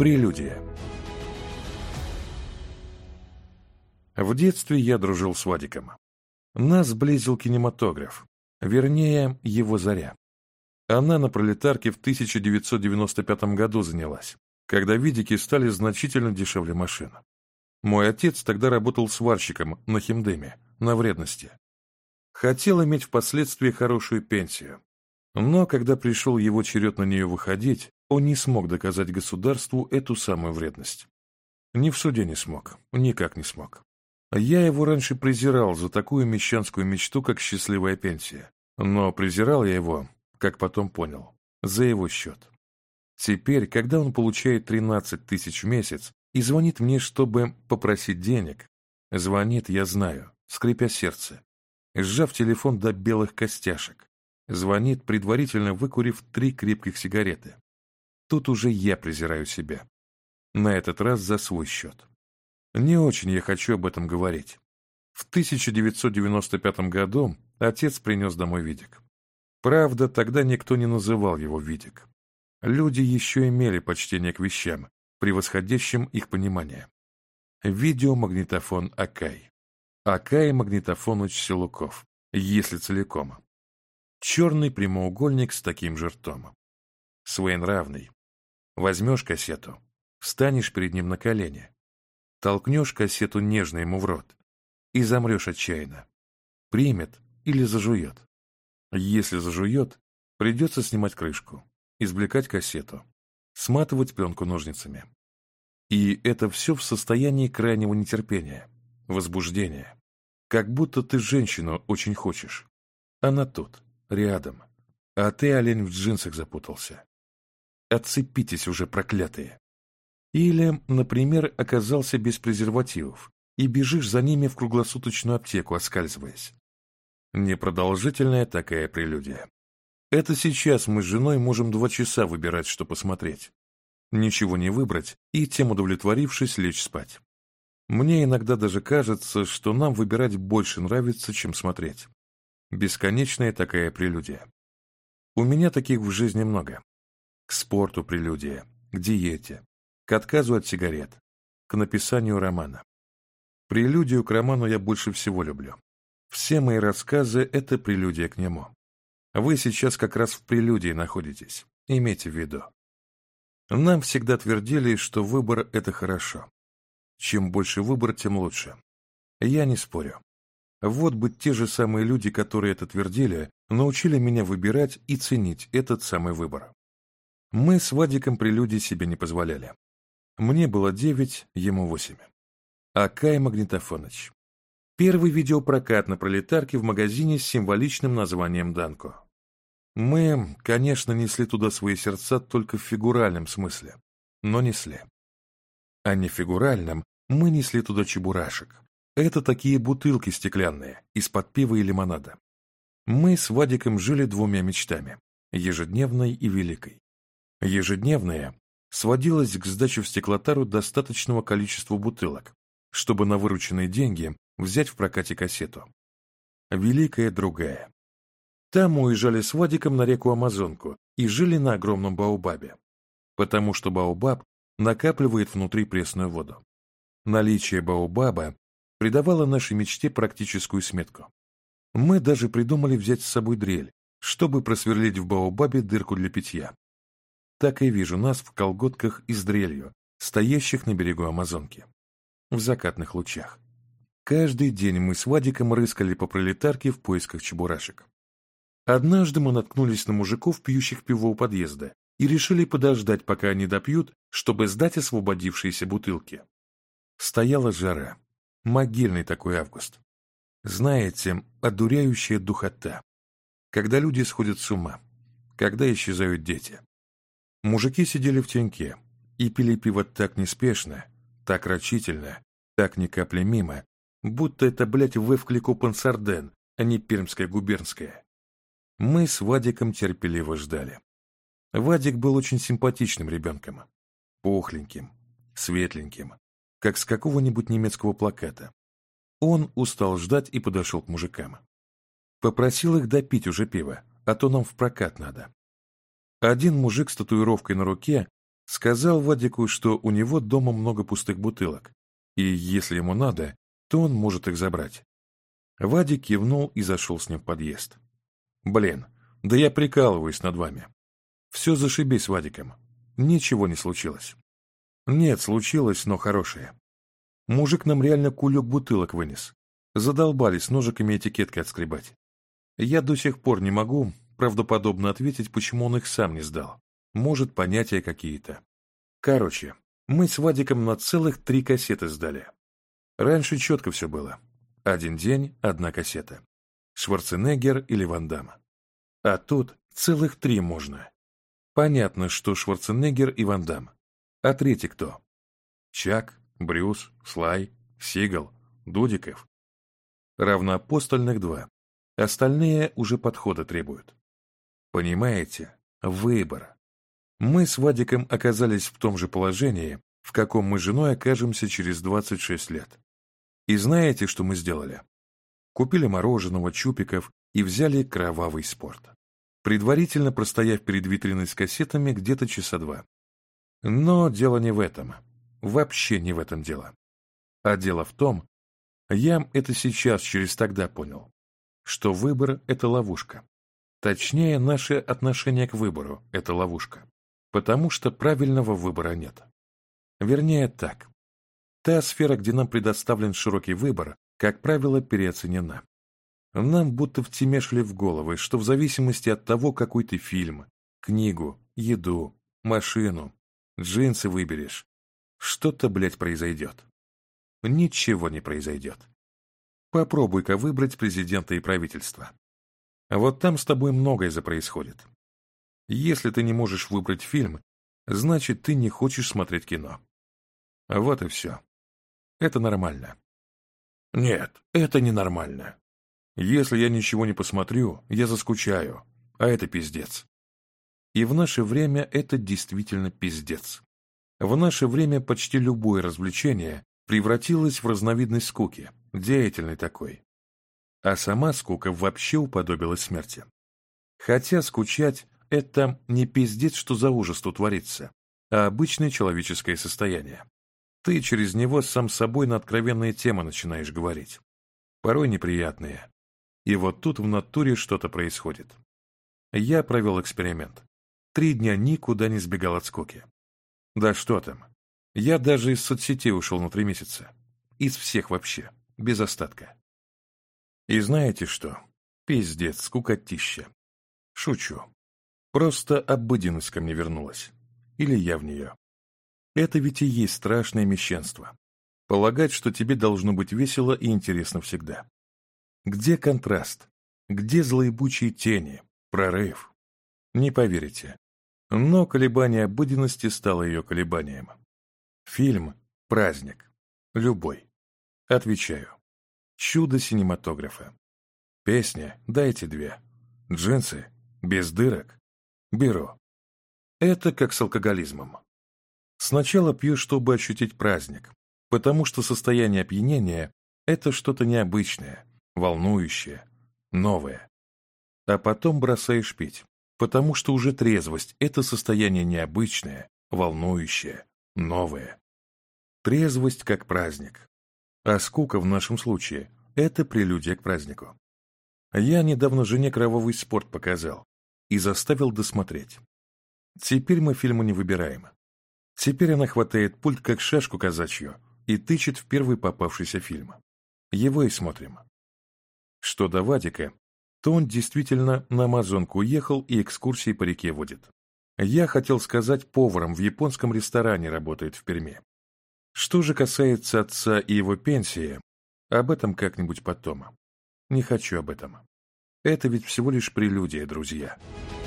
Прелюдия. В детстве я дружил с Вадиком. Нас сблизил кинематограф, вернее, его заря. Она на пролетарке в 1995 году занялась, когда видики стали значительно дешевле машин. Мой отец тогда работал сварщиком на химдеме, на вредности. Хотел иметь впоследствии хорошую пенсию, но когда пришел его черед на нее выходить, он не смог доказать государству эту самую вредность. Ни в суде не смог, никак не смог. Я его раньше презирал за такую мещанскую мечту, как счастливая пенсия. Но презирал я его, как потом понял, за его счет. Теперь, когда он получает 13 тысяч в месяц и звонит мне, чтобы попросить денег, звонит, я знаю, скрипя сердце, сжав телефон до белых костяшек, звонит, предварительно выкурив три крепких сигареты. Тут уже я презираю себя. На этот раз за свой счет. Не очень я хочу об этом говорить. В 1995 году отец принес домой Видик. Правда, тогда никто не называл его Видик. Люди еще имели почтение к вещам, превосходящим их понимание. Видеомагнитофон Акай. Акай магнитофоныч Силуков, если целиком. Черный прямоугольник с таким же ртом. Своенравный, Возьмешь кассету, встанешь перед ним на колени, толкнешь кассету нежно ему в рот и замрешь отчаянно. Примет или зажует. Если зажует, придется снимать крышку, извлекать кассету, сматывать пленку ножницами. И это все в состоянии крайнего нетерпения, возбуждения. Как будто ты женщину очень хочешь. Она тут, рядом. А ты, олень, в джинсах запутался. Отцепитесь уже, проклятые. Или, например, оказался без презервативов и бежишь за ними в круглосуточную аптеку, оскальзываясь. Непродолжительная такая прелюдия. Это сейчас мы с женой можем два часа выбирать, что посмотреть. Ничего не выбрать и, тем удовлетворившись, лечь спать. Мне иногда даже кажется, что нам выбирать больше нравится, чем смотреть. Бесконечная такая прелюдия. У меня таких в жизни много к спорту прелюдия, к диете, к отказу от сигарет, к написанию романа. Прелюдию к роману я больше всего люблю. Все мои рассказы — это прелюдия к нему. Вы сейчас как раз в прелюдии находитесь, имейте в виду. Нам всегда твердили, что выбор — это хорошо. Чем больше выбор, тем лучше. Я не спорю. Вот бы те же самые люди, которые это твердили, научили меня выбирать и ценить этот самый выбор. Мы с Вадиком прелюдий себе не позволяли. Мне было девять, ему восемь. Акай Магнитофоныч. Первый видеопрокат на пролетарке в магазине с символичным названием «Данко». Мы, конечно, несли туда свои сердца только в фигуральном смысле, но несли. А не фигуральном, мы несли туда чебурашек. Это такие бутылки стеклянные, из-под пива и лимонада. Мы с Вадиком жили двумя мечтами – ежедневной и великой ежедневная, сводилась к сдаче в стеклотару достаточного количества бутылок, чтобы на вырученные деньги взять в прокате кассету. Великая другая. Там уезжали с Вадиком на реку Амазонку и жили на огромном Баобабе, потому что Баобаб накапливает внутри пресную воду. Наличие Баобаба придавало нашей мечте практическую сметку. Мы даже придумали взять с собой дрель, чтобы просверлить в Баобабе дырку для питья, так и вижу нас в колготках и с дрелью, стоящих на берегу Амазонки, в закатных лучах. Каждый день мы с Вадиком рыскали по пролетарке в поисках чебурашек. Однажды мы наткнулись на мужиков, пьющих пиво у подъезда, и решили подождать, пока они допьют, чтобы сдать освободившиеся бутылки. Стояла жара. Могильный такой август. Знаете, одуряющая духота. Когда люди сходят с ума. Когда исчезают дети. Мужики сидели в теньке, и пили пиво так неспешно, так рачительно, так ни капли мимо, будто это, блядь, вывклику Пансарден, а не Пермская губернская. Мы с Вадиком терпеливо ждали. Вадик был очень симпатичным ребенком. Пухленьким, светленьким, как с какого-нибудь немецкого плаката. Он устал ждать и подошел к мужикам. Попросил их допить уже пиво, а то нам в прокат надо. Один мужик с татуировкой на руке сказал Вадику, что у него дома много пустых бутылок, и если ему надо, то он может их забрать. Вадик кивнул и зашел с ним в подъезд. «Блин, да я прикалываюсь над вами. Все зашибись Вадиком. Ничего не случилось». «Нет, случилось, но хорошее. Мужик нам реально кулек бутылок вынес. Задолбались ножиками этикетки отскребать. Я до сих пор не могу правдоподобно ответить, почему он их сам не сдал. Может, понятия какие-то. Короче, мы с Вадиком на целых три кассеты сдали. Раньше четко все было. Один день, одна кассета. Шварценеггер или Ван Дамма. А тут целых три можно. Понятно, что Шварценеггер и Ван Дамм. А третий кто? Чак, Брюс, Слай, Сигал, Дудиков. Равноапостольных два. Остальные уже подхода требуют. Понимаете? Выбор. Мы с Вадиком оказались в том же положении, в каком мы с женой окажемся через 26 лет. И знаете, что мы сделали? Купили мороженого, чупиков и взяли кровавый спорт. Предварительно простояв перед витриной с кассетами где-то часа два. Но дело не в этом. Вообще не в этом дело. А дело в том, я это сейчас через тогда понял, что выбор — это ловушка. Точнее, наше отношение к выбору – это ловушка, потому что правильного выбора нет. Вернее, так. Та сфера, где нам предоставлен широкий выбор, как правило, переоценена. Нам будто втемешили в головы, что в зависимости от того, какой ты фильм, книгу, еду, машину, джинсы выберешь, что-то, блядь, произойдет. Ничего не произойдет. Попробуй-ка выбрать президента и правительство. А Вот там с тобой многое запроисходит. Если ты не можешь выбрать фильм, значит, ты не хочешь смотреть кино. Вот и все. Это нормально. Нет, это ненормально. Если я ничего не посмотрю, я заскучаю, а это пиздец. И в наше время это действительно пиздец. В наше время почти любое развлечение превратилось в разновидность скуки, деятельной такой, а сама скука вообще уподобилась смерти. Хотя скучать — это не пиздец, что за ужас тут творится, а обычное человеческое состояние. Ты через него сам собой на откровенные темы начинаешь говорить. Порой неприятные. И вот тут в натуре что-то происходит. Я провел эксперимент. Три дня никуда не сбегал от скуки. Да что там. Я даже из соцсетей ушел на три месяца. Из всех вообще. Без остатка. И знаете что? Пиздец, скукотища. Шучу. Просто обыденность ко мне вернулась. Или я в нее. Это ведь и есть страшное мещенство. Полагать, что тебе должно быть весело и интересно всегда. Где контраст? Где злоебучие тени? Прорыв? Не поверите. Но колебание обыденности стало ее колебанием. Фильм – праздник. Любой. Отвечаю. Чудо синематографа. Песня «Дайте две». Джинсы. Без дырок. Беру. Это как с алкоголизмом. Сначала пью, чтобы ощутить праздник, потому что состояние опьянения – это что-то необычное, волнующее, новое. А потом бросаешь пить, потому что уже трезвость – это состояние необычное, волнующее, новое. Трезвость как праздник, а скука в нашем случае – это прелюдия к празднику. Я недавно жене кровавый спорт показал и заставил досмотреть. Теперь мы фильмы не выбираем. Теперь она хватает пульт, как шашку казачью, и тычет в первый попавшийся фильм. Его и смотрим. Что до Вадика, то он действительно на Амазонку уехал и экскурсии по реке водит. Я хотел сказать, поваром в японском ресторане работает в Перми. Что же касается отца и его пенсии, об этом как-нибудь потом. Не хочу об этом. Это ведь всего лишь прелюдия, друзья. Друзья.